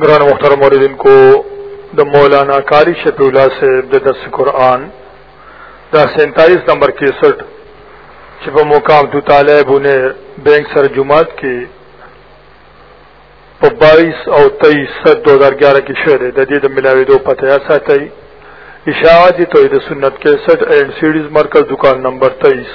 گران مختار موردن کو د مولانا کاری شفیع الله سے د درس قرآن دا 47 نمبر 61 چې په مقام تو طالب نے بینک سر جمعات کې په 22 او 23 سر 2011 کې شهره د دې د ملاوي دوه پته یا ساتي اشاعه توحید سنت 61 اینڈ سیډیز مرکز دکان نمبر 23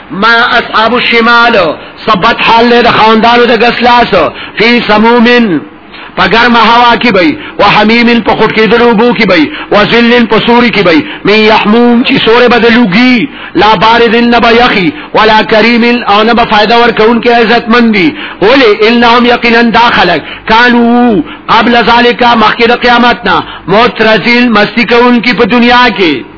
ما اصحاب الشمال ثبت حال له خاندانو د غسلاس فی سمومن په ګرمه هوا کې وي او حمیم په خټ کې درو بو کې وي او ذلن په سوري کې وي می يحموم چې سورې بدلوږي لا بارد نبا یخی ولا کریم او نبا فائدہ ورکون کې عزت مندي ولی انهم یقینا داخلك کانو قبل ذالک مخکې د قیامت نه موترزل مستی کون کې په دنیا کې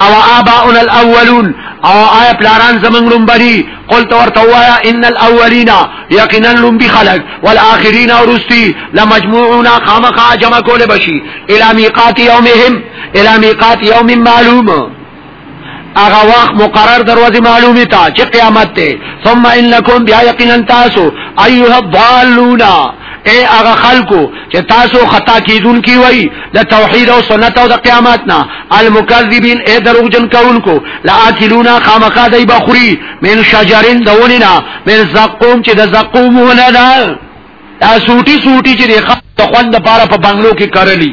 او آباؤنا الاولون او آیا پلاران زمنګ لومبري قلت ورته وایا ان الاولین یقینا لومبي خلق والآخرین ورستی لمجموعون خامخا جمع کول بشي الی میقات یومهم الی میقات یوم معلوم اغا وقت مقرر دروازه معلومی تا چه قیامت ته ثم انکم بیا یقینا تاسو ایها الضالون اے هغه خلکو چې تاسو خطا کیدون کی وای د توحید او سنت او د قیامت نه المکذبین اے دروغجن کونکو لاکلونا خامخا دای بخوری من شجرین دونینا من زقوم چې د زقوم ولدا دا سوټي سوټي چې د خوند لپاره په بنگلو کې کرلی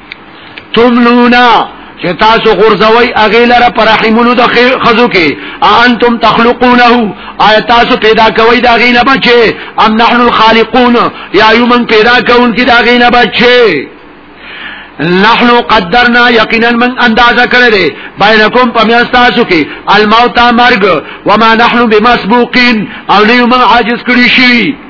تملونا چې تاسو غرزوي اغه لره پر رحمونو د خزو کې انتم تخلقونه آیا تاسو پیدا کوي دا غینه بچي ام نحن الخالقون یا یمن پیدا کوون کې دا غینه بچي نحن قدرنا یقینا من اندازه کړی دی بینکم پمیاس تاسو کې الموت مرګ وما نحن بمسبوقین او نه موږ عاجز کړی شي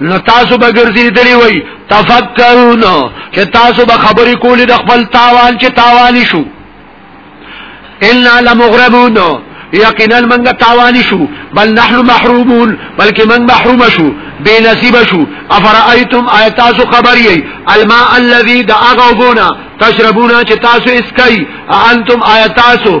نو تاسو به ګرځیدلی وای تفکرون چې تاسو به خبرې کولې د خپل تاوان چې تاوان شو ان لمغربون یقینا منګه تاوان شو بل نحن محرومون بلکې من محروم شو بے نصیب شو افرائیتم ایتاسو خبری الماء الذي دعغوبونا تشربونا چې تاسو اسکای انتم ایتاسو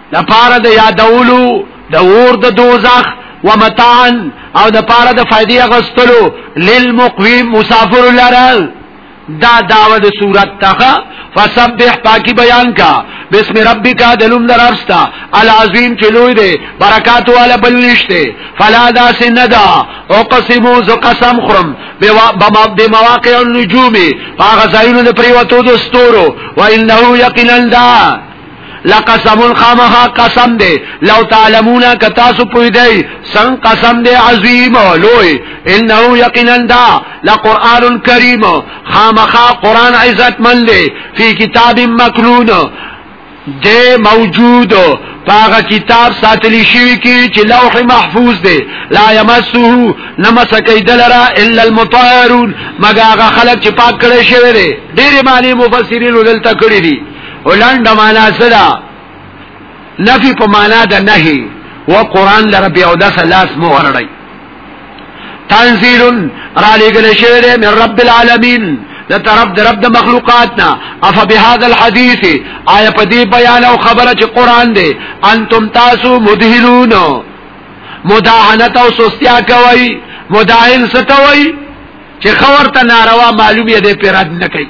د پاره د یادولو د اور د دوزخ ومتاعن او د پاره د فائدې غستلو للمقویم مسافر لره دا داوه د صورت تخه فسبح پاکی بیان کا بسم ربک دلوم درستا العظیم چې لوی دی برکات والا بل نشته فلا دا سندا او قسمو ز قسم خرم بمواقع النجوم هغه ځایونو د پریوتو د ستورو وانه یقینا دا لقسم خامها قسم دے لو تعلمون کتاسو پوی دے سن قسم دے عظیم لوی انہو یقینا دا لقرآن کریم خامخا قرآن عزت من لے فی کتاب مکنون دے موجود پاغه کتاب ساتلی شوی کی چې لوح محفوظ دی لا یمسه نمسکی دلرا الا المطهرون مګه هغه خلک چې پاک کړي شوی دی ډېر معنی مفسرین دلته کړی دي ولند معنا سره نفي په معنا د نهي و قران لره بیا د سلاس مو ورړی تنزيل را لګل شوی دی من رب العالمین د طرف د رب د مخلوقاتنا اف بهذا الحديث آیا په دې بیان او خبره چې قران دی انتم تاسو مدهلون مداهنت او سستیا کوي مداهن ستوي چې خبر ته ناروا معلومه ده پیراد نه کوي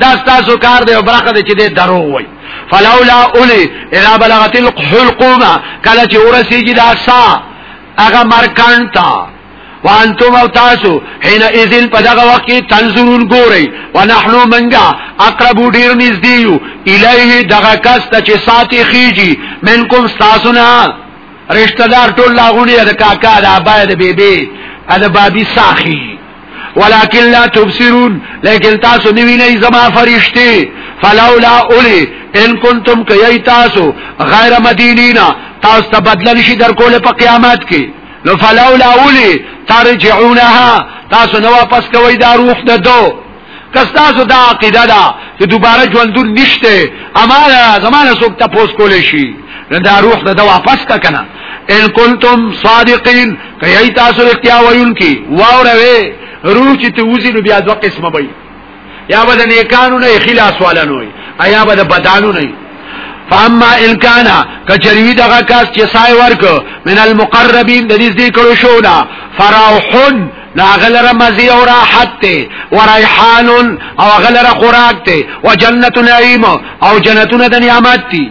دا ستاسو کار دی او برخه دی چې دې درو وای فلولا اولی اذا بلغت الحلقوم کله چې ورسیږي دا سا هغه مرکان تا وانتم او تاسو حين اذن په دغه وخت کې تنظرون ګورئ ونحنو منګه اقرب ډیر نږدې یو الیه دغه کس ته چې ساتي خيږي منکم تاسو نه رشتہ دار ټول لاغونی د کاکا د ابا د بیبي د بابي ساخي ولكن لا تبصرون لكن تاسو دی ویني زما فرشتي فلولا اولي ان كنتم كي تاسو غير مدينين تاسو تبدل شي در کوله په قیامت کې نو فلولا اولي ترجعونها تاسو نو واپس کوي دا روح ده دو کستاسو دا عقیده ده چې دوباره ژوندون نشته امانه زمانه څوک تاسو کولې شي دا روح ده واپس کا کنه ان کنتم صادقین کای تاسو اختیا ویون کی واوروي روح چې ته وزي نو بیا دوه قسمه وي یا به د نیکانو نه خلاص والا نه وي یا به د بدانو نه فاما ان کان کچریوی دغه کاس چې سای ورک من المقربین د دې ذکر شو دا فراحن ناغلر مزی او راحت تے ورائحان او غلر خوراک تے وجنت نعیم او جنتون دنیامت تی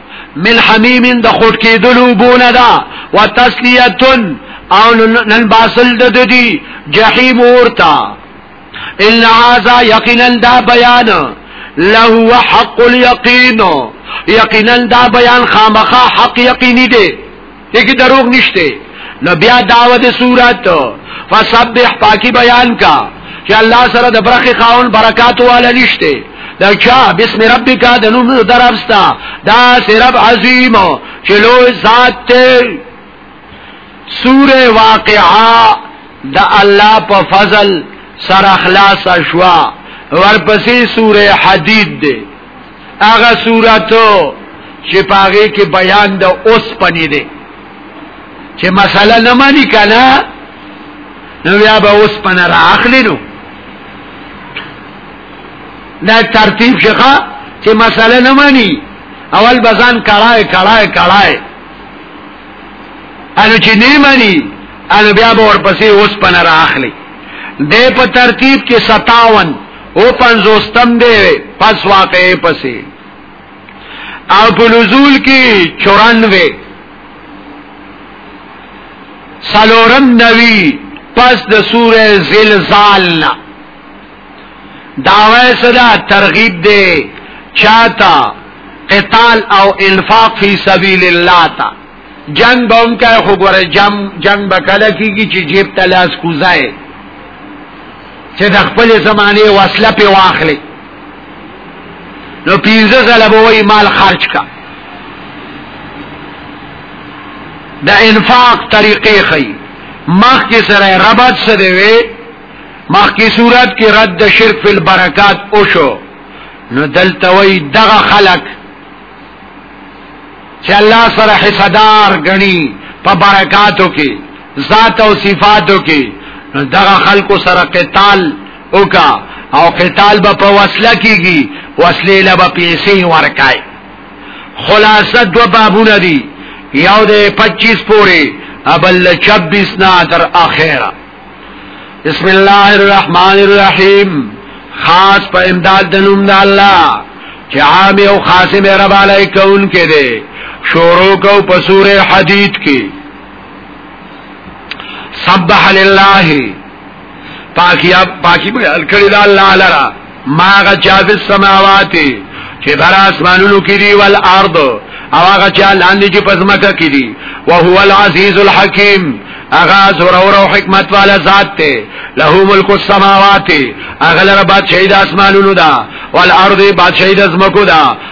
من حمیم د خټ کېدلو بونه دا وتسلیتن او نن باسل د دې جهنم ورتا ان هاذا یقینا دا بیان له حق اليقین یقینا دا بیان خامخا حق یقینی دی دیکھ دروغ نشتے نو بیا دعوت صورت فسبح پاکی بیان کا چې الله سره د برخې خاون برکات والا نشته دا چا بسم ربک د نوم درفستا دا سرب عظیم چلو ذات ته سوره واقعا د الله په فضل سره خلاص شوا ورپسې سوره حدید ده هغه صورت چې پاغه کې بیان د اوس پنی دی چې مسله نه مانی کنا نو بیا به اوس پنه را اخلي نو دا ترتیب شخه چې مسله نه مانی اول بزان کړای کړای کړای انو چې نه مانی انو بیا به ورپسې اوس پنه را اخلي د په ترتیب کې 57 او پنځوستم دی پس واقعې پسې او په نزول کې 94 سلورم نوی پس د سوره زلزال نه داوی صدا ترغیب دی چاته قتال او انفاق فی سبیل الله تا جنگ به هم کوي خو ګوره جنگ به کله کېږي چې جیب ته لاس کوزای چې د خپل زمانه وسله په واخلې نو پینځه ځله به وایي مال خرج کا د انفاق طریقې خي مخ کې سره ربط سره وي مخ کې صورت کې رد شرک فی البرکات او شو نو دلته وی دغه خلق چې الله سره حصدار غني په برکاتو کې ذات او صفاتو کې دغه خلکو سره قتال وکا او قتال به په وسله کېږي وسله له به پیسې ورکای خلاصه دو بابونه دي یو د 25 پورې ابل 26 نه تر اخره بسم الله الرحمن الرحیم خاص په امداد د نوم د الله چې عام او خاص مې رب علی کون کې دي شروع کو په سوره حدید کې سبح لله پاکیا پاکی بیان کړی دا الله لرا ما غا چا فی السماوات چې بر اسمانونو کې دی ول ارض او هغه چا لاندې چې پزماکه کې دی او هو العزیز الحکیم اغا زور او حکمت والا ذات ته له ملک السماوات اغلر بادشاہی د اسمانونو دا والارض بادشاہی د زمکو دا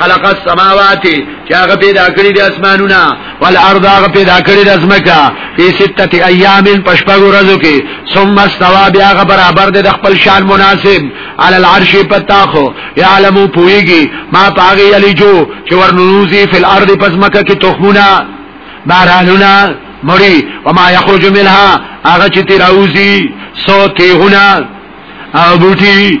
خلق السماوات چې هغه پیدا کړی د اسمانونو والارض هغه پیدا کړی د زمکا په سته ایام پشپغ ورځو کې ثم استوى بیا هغه برابر د خپل شان مناسب علی العرش پتا خو یعلم پویږي ما پاغي علی جو چې ورنوزی فی الارض پس مکه کې تخمونه بارانونه مری وما یخرج منها هغه چې تیراوزی سو تیغونه او بوټي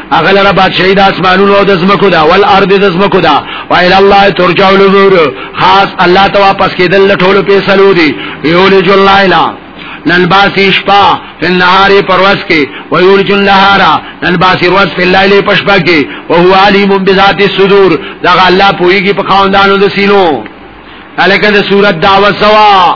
هغه لره بادشاہي د اسمانونو او د زمکو دا ول ارض د زمکو دا و الى الله ترجع الامور خاص الله ته واپس کېدل له ټولو پیسلو دي یولج الليل ننباسی شپا فی النهار پروس کې و یولج النهار ننباسی روز فی الليل پشپا کې او هو علیم بذات الصدور دا الله پویږي په خواندانو د سینو الکه د صورت دعوه سوا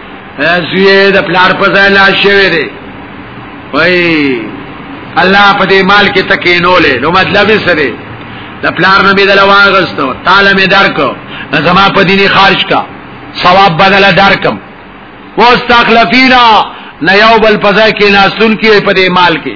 زوی د پلار په ځای لا شوی دی وای الله په دې مال کې تکینولې نو مطلب یې سره د پلار نه بدل واغستو تعالی می درکو زما په دیني خرج کا ثواب بدل درکم واستخلفینا نه یو بل پځای کې ناسون کې په دې مال کې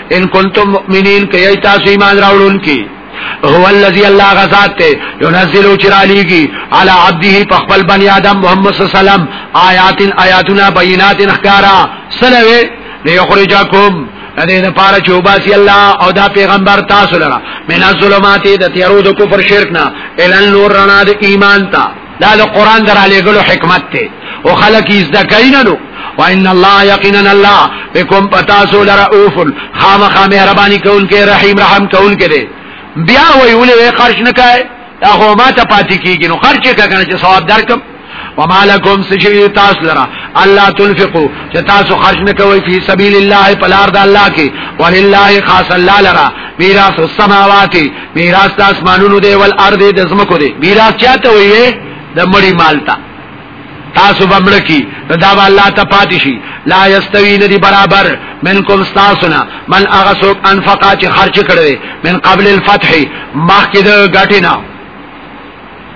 ان کنتم مؤمنین که یی تاسو ایمان راوړون کی هو الذی الله غزاد ته ينزل چرالیږي على عبده پخپل بنی آدم محمد صلی الله علیه وسلم آیات آیاتنا بینات اخکارا سلوه ليخرجکم دې نه پاره چې وباسي الله او دا پیغمبر تاسو لره من الظلمات د تیارو د کفر شرک نه ال نور رڼا د ایمان ته دا د قران درالېګلو حکمت ته او خلک یې زده کوي نه نو وان الله یقینا الله بكم پتا سو لرؤف خامخ مهرباني کون کې رحیم رحم کون کې دی بیا وی ولې خرج نه کای هغه ما ته پاتې کیږي نو خرج کړه چې ثواب درکم وما لكم سجي تاس لرا الله تنفقوا چې تاسو خرج نه کوئ په سبيل الله په لار د الله کې ولله خاص الله لرا میراث السماوات میراث د اسمانونو دی ول ارض د زمکو دی میراث چاته وي د مړی مال ته تاسو بمړ کی نو دا الله ته پاتې شي لا یستوی ندی برابر منکم استاسنا من اغسوک انفقا چې خرچ کړي من قبل الفتح مخکې د غټینا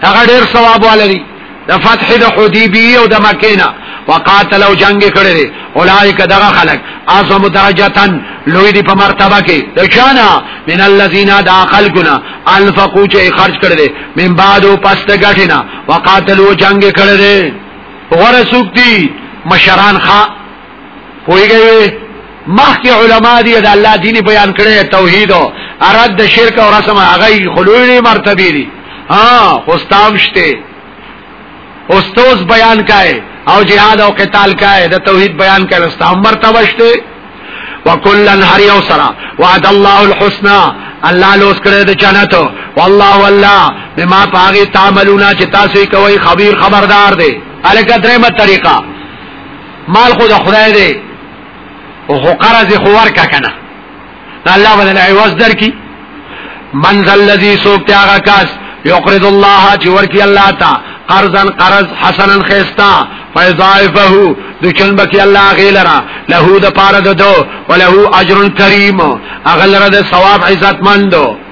هغه ډیر ثواب ولري د فتح د حدیبیه او د مکه نه وقاتل او جنگ کړي اولایک دغه خلق اعظم درجتن لوی دی په مرتبه کې د چانا من الذين داخل کنا انفقوا چې خرج کړي من بعد او پس د غټینا وقاتل او جنگ کړي غره سوکتی مشران خا پویږي مخکې علما دي د الله دین بیان کړي توحید او اراد د شرک او رسم هغه خلوی مرتبه دي ها خوستام شته اوستوس بیان کای او جهاد او قتال کای د توحید بیان کړي استام مرتبه شته وکلن هر یو سره وعد الله الحسنا الله لوس کړی د جنت والله والله بما پاغي تعملون چې تاسو کوي خبير خبردار دی الګ درېمه طریقه مال خو د خدای دی او خو قرض خو ورکا کنه الله ولل عوض درکې من ذا الذي سوق تاغا کاس يقرض الله چې ورکی الله تا قرضا قرض حسنا خيستا فيضاعفه د چنبکی الله غیلرا له د پاره دو وله اجر کریم اغلره د ثواب عزت مندو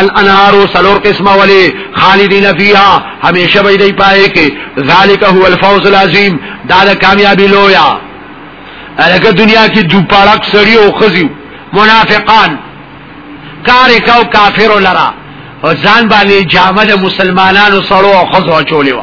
الانهار سلور قسم ولی خالدین فیها همیشه به دی پائے کې ذالک هو الفوز العظیم دا د کامیابی لویا الګ دنیا کې دو پړک سړی او خزی منافقان کار کاو کافر لرا ځان باندې جامه د مسلمانانو سره او خزو چولې و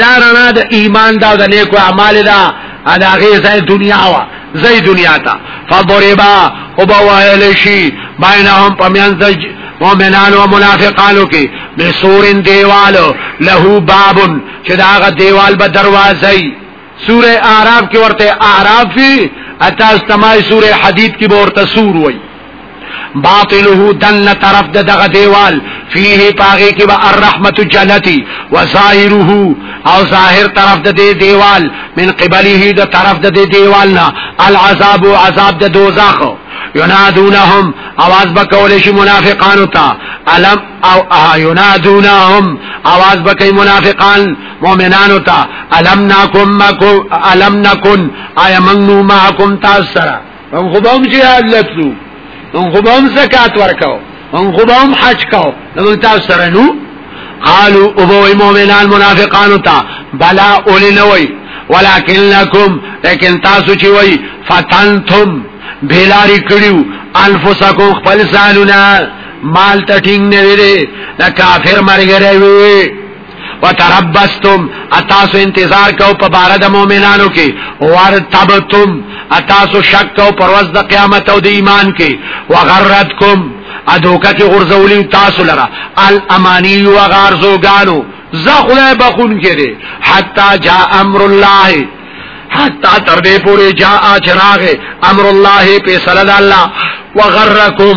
دا رڼا د ایمان دا د نیکو اعمال دا ادا غي زي دنیا وا زي دنیا تا فضربا او بوایل شي بینهم پمیان د مؤمنان او منافقانو کې به سورن دیوالو له بابن چې داغه دیوال به دروازه سوره اعراف کې ورته اعراف اته استمای سوره حدید کې ورته سور وای باطله دن طرف د دغه دیوال فيه پاغه کې به الرحمت جنتی وظاهره او ظاهر طرف د دې دیوال من قبله د طرف د دې دیوال نه العذاب عذاب د دوزخ ينادونهم आवाज بکول شي منافقان ته الم او اه ينادونهم आवाज بکې منافقان مؤمنانو ته الم نکم مکو الم نکن آیا من نو معکم تاسو سره هم خو به چې الله تلو هم خو به زکات ورکاو هم خو به حج کاو نو تاسو سره نو قالوا ابو المؤمنان منافقان تا بلا اول نوي ولكن لكم لكن تاسو چې وای فتنتم بلاری کړیو انفسکم خپل سالونه مال ته ټینګ نه ویری دا کافر مرګره وی وتربستم اتاسو انتظار کو په بار د مؤمنانو کې ورتبتم اتاسو شک کو پرواز د قیامت او د ایمان کې وغرتکم ادوکه کې غرزولی تاسو لره الامانی وغرزو غانو زه خدای بخون کړي حتا جاء امر الله حتا تر دې پورې جاء چراغ امر الله په صلی الله وغرکم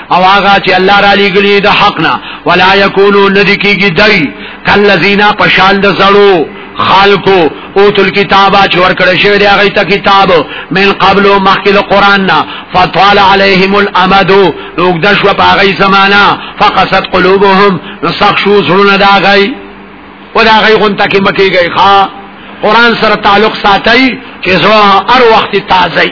او هغه چې الله را لګلی د حق نه ولا یکونو ندی کیږي دای کلذینا پشال د زړو خالقو او تل کتابا چې ورکړی شوی دی هغه ته کتاب من قبل مخکل قران نا فطال عليهم الامد لوګ د شو په هغه زمانہ فقست قلوبهم نسخ شو زړونه دا غي او دا غي غون تکي مکیږي ښا قران سره تعلق ساتي چې زړه هر وخت تازه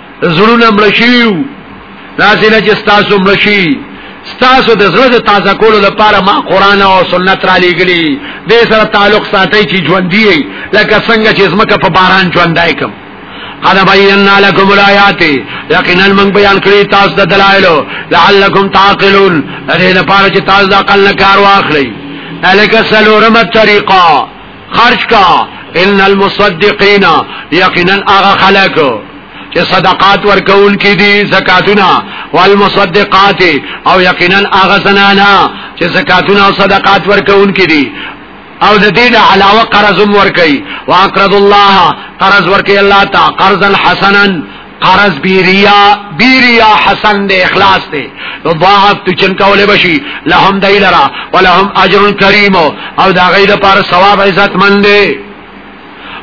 زړونه مړشیو داسې نه چې تاسو مړشي تاسو د زړه تازه کولو لپاره ما قران او سنت را لېګلي د سره تعلق ساتي چې ژوند دی لکه څنګه چې زمکه په باران ژوندای کوم قد بینا لکم الایات یقینا من بیان کړی تاسو د دلایل لعلکم تعقلون دې لپاره چې تاسو د عقل نه کار واخلئ الک سلورمه طریقه خرج کا ان المصدقین یقینا اغا خلق چې صدقات ورکول کې دي زکاتونه والمصدقات او یقینا اغا زنانا چې زکاتونه او صدقات ورکول کې دي او د دین علاوه قرض ورکي واقرض الله قرض ورکي الله تعالی قرضا حسنا قرض بیریا بیریا حسن دے اخلاص دے نو ضاعف تو چن کولے بشی لهم دی لرا ولهم اجر کریم او دا غیر پار ثواب عزت من دے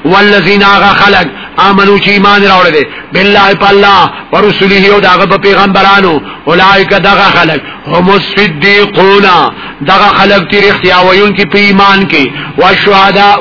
والذین آغا خلق آمنو چی ایمان راوڑے دے باللہ پا اللہ ورسولیه او دا غب پیغمبرانو اولائک دغا خلق هم الصدیقون دغا خلق تیر اختیاویون کی پی ایمان کی والشهداء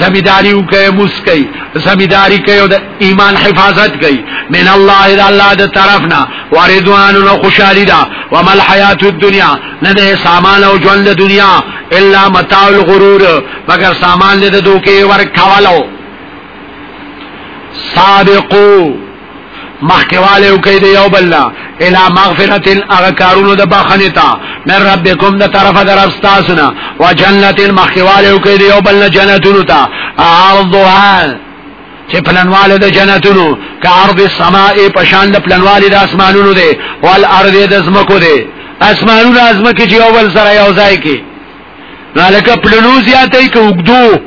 زمیداری وکي مسکی زمیداری کوي د ایمان حفاظت کوي من الله اذا الله د طرفنا ورضوان او خوشالي دا ومل حیات الدنیا نه ده سامان او ژوند د دنیا الا متاع الغرور مگر سامان د دوکي ور کولو سابقو مخکواله او کې دی یو بل الا مغفرت هغه کارونو د بخنه تا من ربکم د طرفه در استاسنا وجنت مخکواله او کې دی یو بل جنتونو تا عرضها چې پلنواله د جنتونو کا ارض السماء پشان د پلنواله د اسمانونو دی وال ارض د زمکو دی اسمانونو ازمکه چې اول سره یو ځای کې نالکه پلنو زیاتې کې وګدو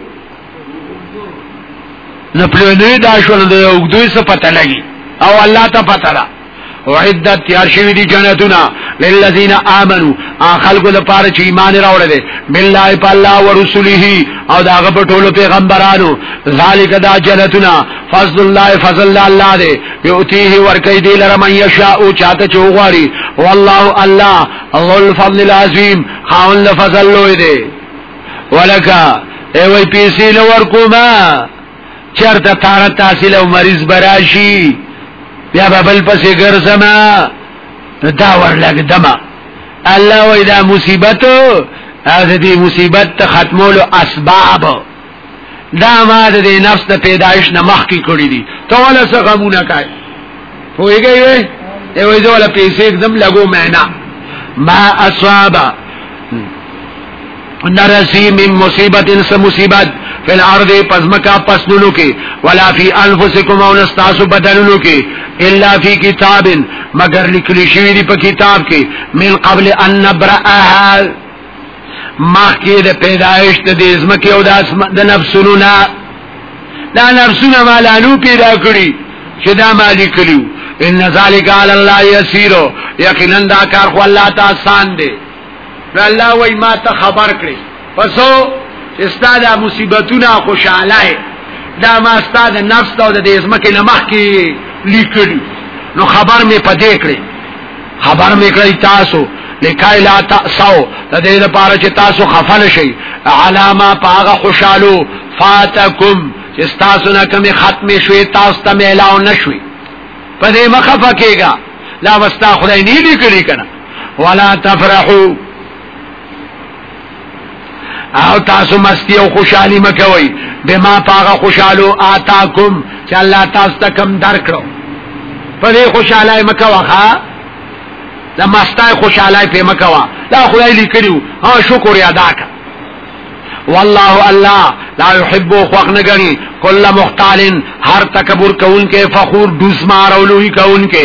نه پلوې دا شول د وګدوی څه پته لګي او الله ته پته ده وعدت تیار شوی دی جنتنا للذین آمنو ان خلق لپاره چې ایمان راوړل دي بالله بالله ورسوله او دا غو ټولو پیغمبرانو ذالک دا جنتنا فضل الله فضل الله دی یوتیه ورکی دی لره من یشاء او چاته چوغاری والله الله ذو الفضل العظیم خاون فضل لوی دی ولکا ای وای پیسې لور کوما چرته تار تحصیل او مریض براشي بیا بل پسې ګرځما دا ورلګ دما الله وای دا مصیبت او دې مصیبت ختمولو اسباب دا ما د دې نفس د پیدایش نه مخ کې کړی دي ته ولا څه غمونه کوي پوهیږي وي ای وای زه ولا پیسې एकदम لګو معنا ما اصاب نرسی من مصیبت انس مصیبت فی الارض پزمکا پسنونو کی ولا فی انفسکم او نستاسو بدنونو کی الا فی کتاب مگر لکلی شوی دی په کتاب کی من قبل ان نبرأها مخکې د پیدایش د دې ځمکې او د اسمان د نفسونو نه دا نفسونه مالانو پیدا کړی چې دا مالی کړیو ان ذالک علی الله یسیر یقینا دا کار خو الله ته آسان دی نو الله وای ما ته خبر کړی پسو استاد مصیبتونه خوشاله دا ما استاد نفس او د دې ځمکې نه مخکې لیکلی نو خبر می پدې کړی خبر میکړی تاسو لکای لا تاسو د دې لپاره چې تاسو خفل شئ علامه پاغه خوشالو فاتکم چې تاسو نه کمی ختم شوي تاسو ته ملاو نشوي په دې مخه فکیګا لا وستا خدای نه لیکلی کنه ولا تفرحوا او تاسو مستی او خوشحالی مکوي بما پاغه خوشحالو آتاکم چې الله تاسو ته کم درکړو په دې خوشاله مکوه ها د مستای خوشاله په مکوه دا خدای لیکلو ها شکر ادا کړه والله الله لا يحب خوخ نگنی کل مختال هر تکبر کون کے فخور دوس مار اولوی کون کے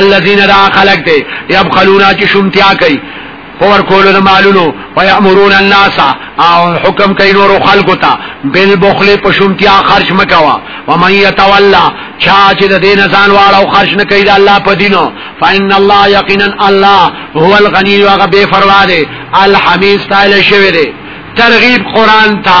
الذين را خلق دے یبخلونا چ شمتیا کئ پور کولو د مالونو ويامرون الناس او حکم کوي نور خلکو ته بل بخل پښونتیا خرج مکوا ومن يتولى چا چې د دین ځان واړ او خرج نه کوي د الله په دینو فإن الله یقینا الله هو الغنی هغه بے پروا دی الحمید تعالی شوی دی ترغیب قران ته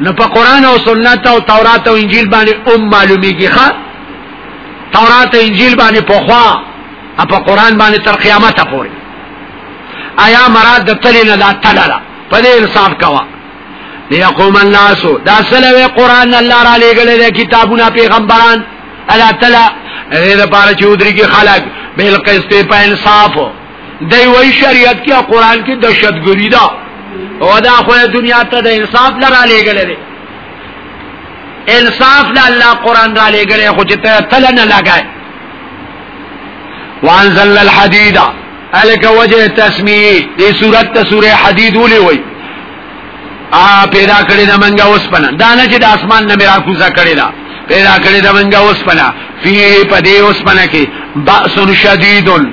نو په قران او سنت او تورات او انجیل باندې ام معلومیږي ښا تورات او انجیل باندې په خوا په قران باندې تر قیامت پورې آیا مراد د تل نه لا تلاله په دې انصاف کوا ليقوم الناس دا سلوي قران الله را لګل دي کتابونه پیغمبران الله تعالی دې لپاره چې ودري کې خلق بل قسط په انصاف دی وای شریعت کې قران کې دهشتګری دا او دا خو دنیا ته د انصاف لره لګل دي انصاف له الله قران را لګل خو چې ته تل نه لګای وانزل الحديد الک وجه تسمیه دې صورت ته سوره حدید ولې وای ا پیدا کړی د منګه اوس پنه دا نه چې د اسمان نه میرا کوزا کړی دا پیدا کړی د منګه اوس پنه فيه پدې اوس پنه کې باس شدیدن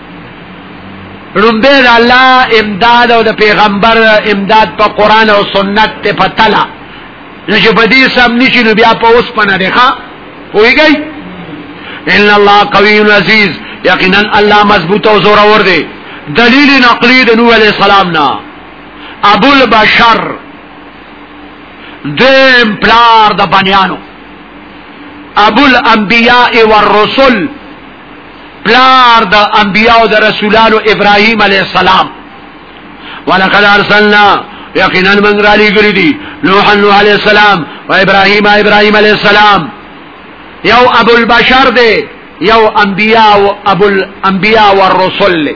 رنبه دا الله امداد او دا پیغمبر امداد پا قرآن او سنت ته په تلا نشه په دې سم نشي نو بیا په اوس پنه ده ښا ویږي ان الله قوی عزیز یقینا الله مضبوط او زور اور دی دلیل نقلی د نوح علیہ السلام نا ابو البشر دیم پلار د بنیانو ابو الانبیاء والرسل پلار د انبیاء او د رسولانو ابراهیم علی السلام ولقد ارسلنا یقینا من را لګری دی نوح نوح علی السلام و ابراهیم ابراهیم علی السلام یو ابو البشر دی یو انبیاء او ابو الانبیاء والرسل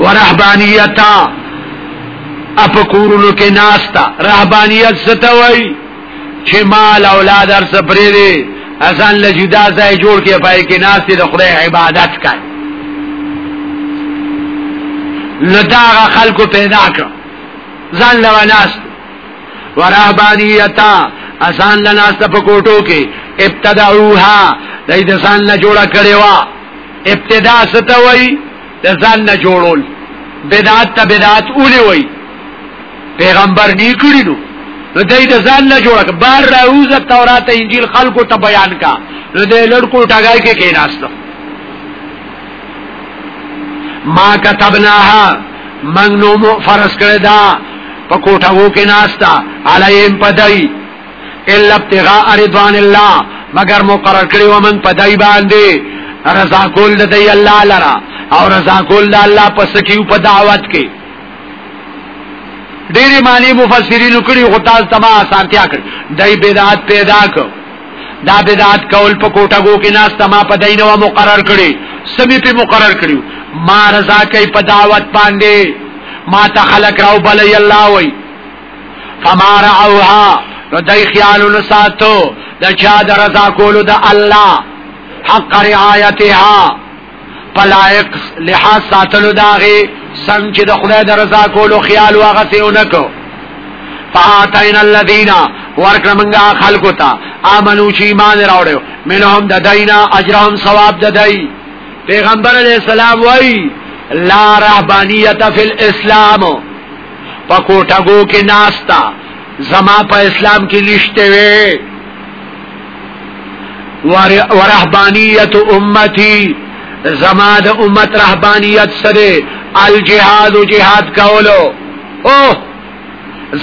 ورهبانیتا اپ کورونو کې ناستا رهبانیت ستوي چې مال اولاد ار سپری دي اذان له جدا ځای جوړ کې پای کې ناستې د خدای عبادت کوي لداغه خلکو پیدا کړ ځان لواناست ورهبانیتا اسان لناست په کوټو کې ابتدعوها دای د ځان نه جوړه کړي وا ابتدا ستوي د ځان نه جوړول بدعت ته بدعت اولي وي پیغمبر نه کړی نو نو دای د ځان نه جوړه بار راوز تورات انجیل خلکو ته بیان کا نو د لړکو ټاګای کې کېناستو ما كتبناها من نومو فرس کړی دا په کوټاو کې ناستا علیم پدای الا ابتغاء رضوان الله مگر مقرر کړی ومن پدای باندې رضا کول د دی الله لرا او رضا کول د الله پس کیو په دعوت کې ډېری معنی مفسرین کړي غطاز تما آسانتیا کړ دای بدعت پیدا کړ دا بدعت کول په کوټګو کې ناس ته ما په دینه و مقرر کړي سمي په مقرر کړي ما رضا کوي په دعوت باندې ما ته خلق راو بل الله وي فما رعوها نو دای خیالو نساتو د چا د رضا کولو د الله حق رعایتها پلایق لحاظ ساتلو داغه سم چې د خدای د رضا کولو خیال واغه سیونکو فاتین الذین ورکړه منګه خلکو ته امنو چې ایمان راوړو منهم د دینا اجرهم ثواب د دی پیغمبر علی السلام وای لا رهبانیت فی الاسلام پکوټګو کې ناستا زما په اسلام کې نشته وی ورهبانیت امتی زما د امت رهبانیت سره الجهاد جهاد کولو او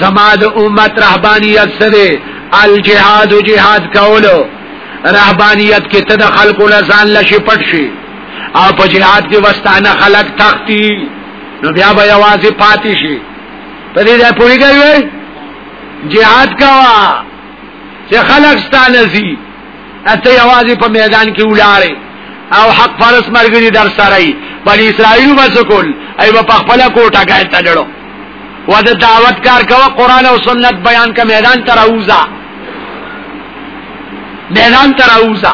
زما د امت رهبانیت سره الجهاد جهاد کولو رهبانیت کې ته د خلکو له ځان لشي پټ شي او په جهاد کې وستانه خلق تختی نو بیا به یوازې پاتې شي په دې ځای پوریږي جهاد کوا چې خلک ستانه زی اته یوازې په میدان کې ولاړې او حق فرس مرګري در سره ای بنی اسرائیل وسکول ای په خپل کوټه کې تلړو ودا دعوت کار کوه قران او سنت بیان کا میدان تر اوزا میدان تر اوزا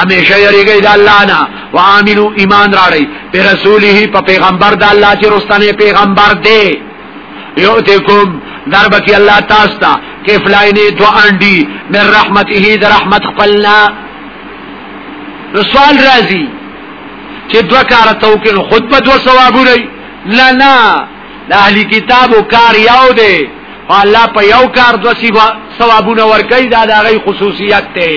همیشه یریږي د الله نه وعاملو ایمان راړي په رسوله په پیغمبر د الله چې رستنه پیغمبر دی یؤتکم دربکی الله تاسو ته کفلاینه دو انډي من رحمته د رحمت خپلنا سوال راځي چې دوه کار ته وکړو خطبه دوه ثوابونه نه نه د اهلي کتابو کار یو دی الله په یو کار دوه ثوابونه ورکړي دا د غي خصوصیت دی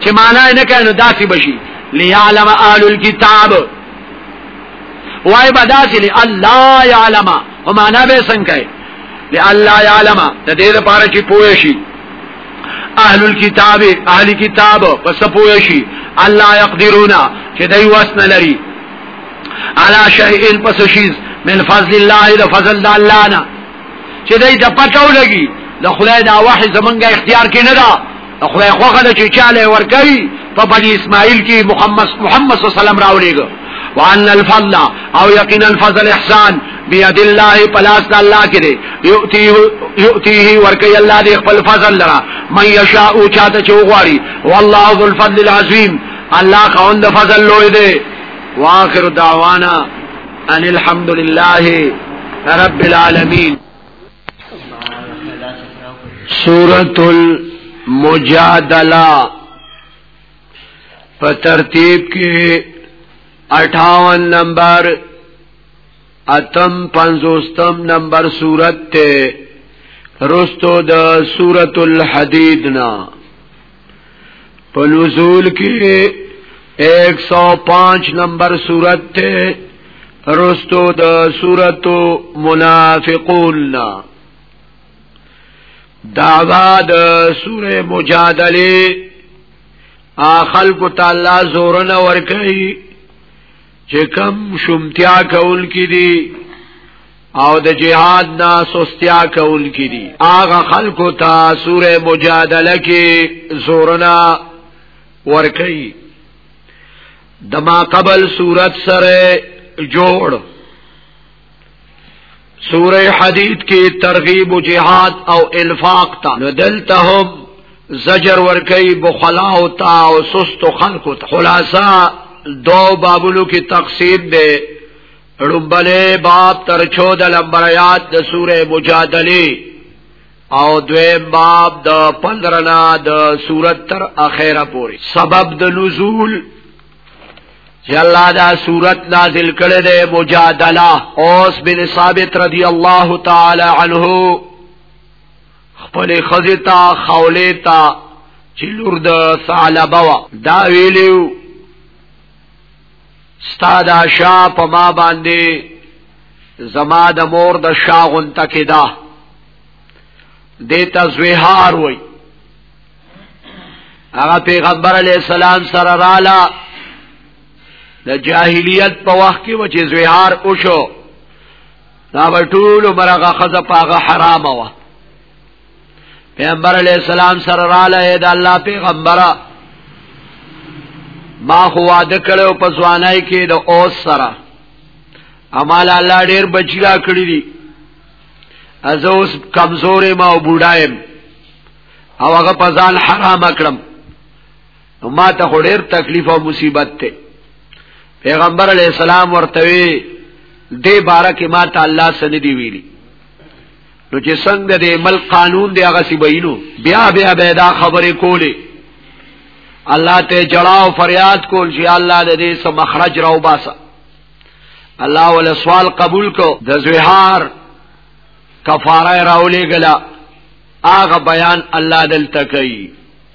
چې معنا نه کړي نو داسې بشي ليعلم اهل الكتاب وای بداسې الله يعلم او معنا به څنګه کوي لله يعلم د دې لپاره چې پوه شي اهل الكتاب اهل کتاب پس پوه شي الله يقدرون چې دوی وسن لري على شيء پس شيز من فضل الله د فضل الله نه چې دای ته پته ولګي د خدای دا وحی زمونږه اختیار کې نه ده د خدای خوخه د چې چاله ور کوي په بنی اسماعیل کې محمد محمد صلی الله علیه وسلم راولېګو وان الفضل او یقینا الفضل احسان بيد الله پلاس د الله کې دی یؤتیه یؤتیه ورکی الله دې خپل فضل لرا من یشاء چاته چوغاری والله ذو الفضل العظیم الله قوند فضل لوی دی واخر دعوانا ان الحمد لله رب العالمين سورة المجادلة په ترتیب کې 58 نمبر اتم پنځوستم نمبر سورت ته رستو د سورۃ الحدید نه په نزول کې 105 نمبر صورت ته رستو د صورت منافقون دعوا د سوره مجادله اخل کو تعالی زورن ور کوي چې کم شومتیا کول کې دي او د جهاد نا سستیا کول کړي اغه خلکو ته سوره مجادله کې زورنا ور کوي د ما قبل صورت سره جوړ سوره حدید کې ترغیب او جهاد او انفاق ته نو دلته هم زجر ور کوي بخلا او تا او سست خلکو ته خلاصہ دو بابلو کې تقسیم دی رنبلی باب تر چو دا لمبر آیات دا سور مجادلی او دویم باب دا پندرنا دا سورت تر اخیر پوری سبب دا نزول چه اللہ دا سورت نازل کرد مجادلہ اوس بن ثابت رضی اللہ تعالی عنہ خپل خزتا خولیتا چلور دا ثعلبوا دا ویلیو ستا دا شا په ما باندې زما د مور د شا غونته کې دا دیتا زویهار وی هغه پیغمبر علی السلام سره رااله د جاهلیت په وخت کې و چې زویهار وشو دا ټول مرغه خزه پاغه حرامه وه پیغمبر علیہ السلام سره را لې دا الله پیغمبره ما خو واده کړو په ځوانای کې د اوس سره امال الله ډیر بچی را کړی دي از اوس کمزورې ما او بوډایم او هغه په ځان حرام کړم نو ما ته خو ډیر تکلیف او مصیبت ته پیغمبر علی السلام ورته وی دې بارکه ما ته الله سندي ویلي نو چې څنګه د مل قانون دی هغه سی بینو بیا بیا به دا خبرې کولې الله ته جړا او فریاد کول چې الله دې سم مخرج راو باسه الله ول سوال قبول کو د زهار کفاره راولې غلا هغه بیان الله دلته کوي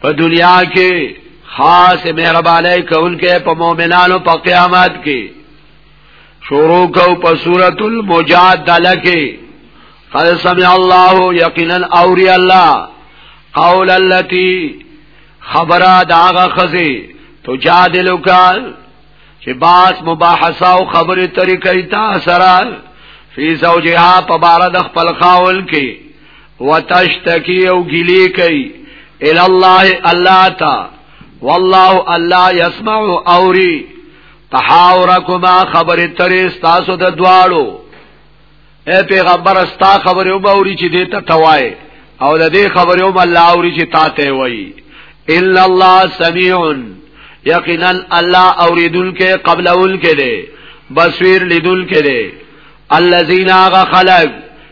په دنیا کې خاص مهرباني کوونکې په مؤمنانو په قیامت کې شروع کو په سورۃ المجادله کې قد سمع الله یقینا اوری الله قول التي خبره داغه خزي تجادلک چې باس مباحثه او خبره طریقې تا سره فی زوجها په بار د خپل خاول کې وتشتکی او گلی کوي ال الله الله تا والله الله يسمع اوري تحاوركما خبر ترې تاسو د دواړو اے پیغمبر استا خبره وبوري چې دې ته توای او د دې خبره وب الله اوري چې تا ته وای الا الله سميع یقینا الله اوریدل کې قبل اول کې دې بصیر لیدل کې دې الذين غ خلق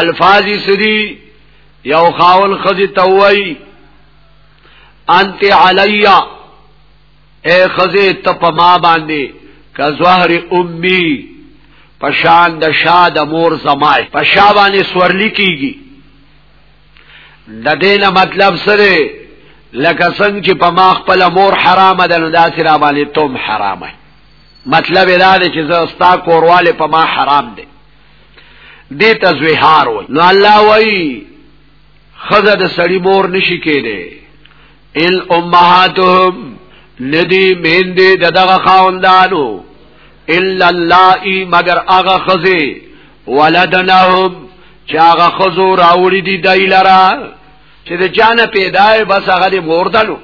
الفاظ سری یو خاون خزی توئی انت علیا اے خزی تپ ما باندې کا زهر امی پشان د شاد مور زمای پشا باندې سورلی کیږي د دې نه مطلب سره لکه څنګه چې په ما خپل مور حرامه ده نو داسې را باندې تم حرامه مطلب دا دی چې زه ستا کورواله په ما حرام دی دې ته زوهار وای نو الله وای خزه د سړی مور نشی کېده ان امهاتهم ندی مین دې دغه خاوندانو الا اللائي مگر هغه خزه ولدنهم چې هغه خزو راوړي دي دای لرا چې د جانه پیدای بس هغه مور دلو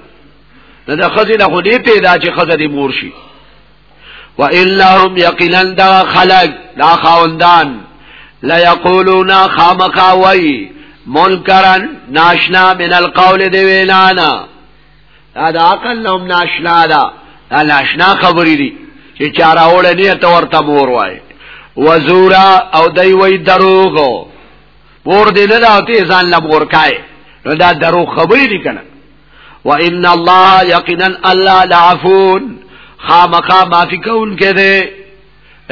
نه د خزې نه خو دې پیدا چې خزه دې مور شي و الا هم یقینا دا خلق دا خاوندان لا یقولون خامخا وای منکرن ناشنا من القول دی ویلانا دا د عقل نوم ناشنا دا دا ناشنا خبرې دي چې چارا وړه نه ته ورته مور وای وزورا او دای وای دروغ پور دې نه راوتی ځان لمور کای نو دا دروغ خبرې دي کنه وان الله یقینا الله لعفون خامخا معافی کون کې ده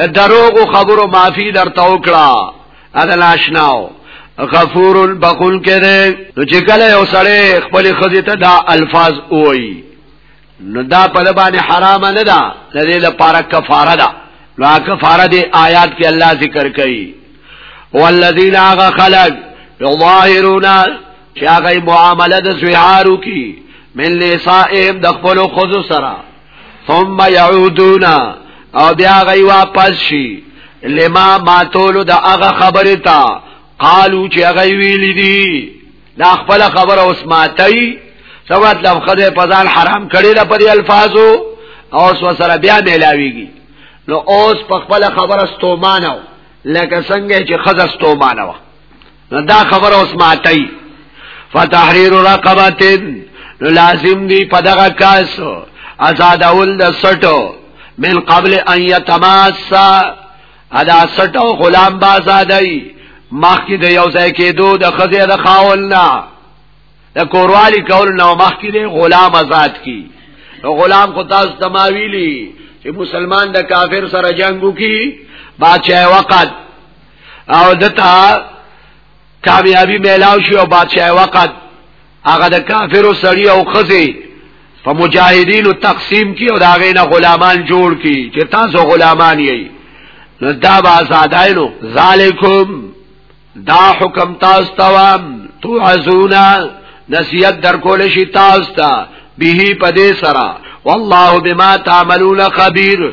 دروغ خبرو معافی در توکړه ادا ناشناو غفور البخل کې ده نو چې کله یو سړی خپل خزې ته دا الفاظ وایي نو دا په لبانې حرام نه ده لدې لپاره کفاره ده نو کفاره دې آیات کې الله ذکر کوي والذین اغه خلق یظاهرون چې هغه معامله د زویارو کی من لسائم د خپل خود سره ثم يعودون او بیا غي واپس شي لما ما تولو د هغه خبره تا قالو چې هغه ویل دي دا خپل خبره اوس ماتای سواد لم خدای په ځان حرام کړی د پری الفاظو او اوس وسره بیا ملاویږي نو اوس په خپل خبره ستومانه لکه څنګه چې خزه ستومانه نو دا خبر اوس ماتای فتحریر رقبتن نو لازم دی په دغه کاس آزاد اول د سټو من قبل ان یتماسا ادا سټو غلام با آزادای مخکې د یو ځای کېدو د خزې د خاول نه د کوروالی کول نه مخکې د غلام آزاد کی غلام خو تاسو تماویلی چې مسلمان د کافر سره جنگو کی بادشاہ وقت او دتا کامیابی میلاو شو او بادشاہ وقت هغه د کافرو سړی او خزی په مجاهدینو تقسیم کی او دا غینه غلامان جوړ کی چې تاسو غلامان یی نو دا با آزادایلو ذالکم دا حکم تاسو توام تو عزونا نصیحت در کول شي تاسو ته به پدې سرا والله بما تعملون خبير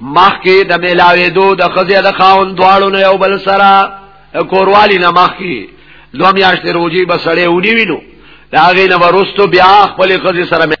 مخکې د ملاوې دو د خزې د خاون دواړو نه یو بل سره کوروالی نه مخکې دوه میاشتې روجي به سړی ونی وینو د هغې نه وروستو بیا خپلې خزې سره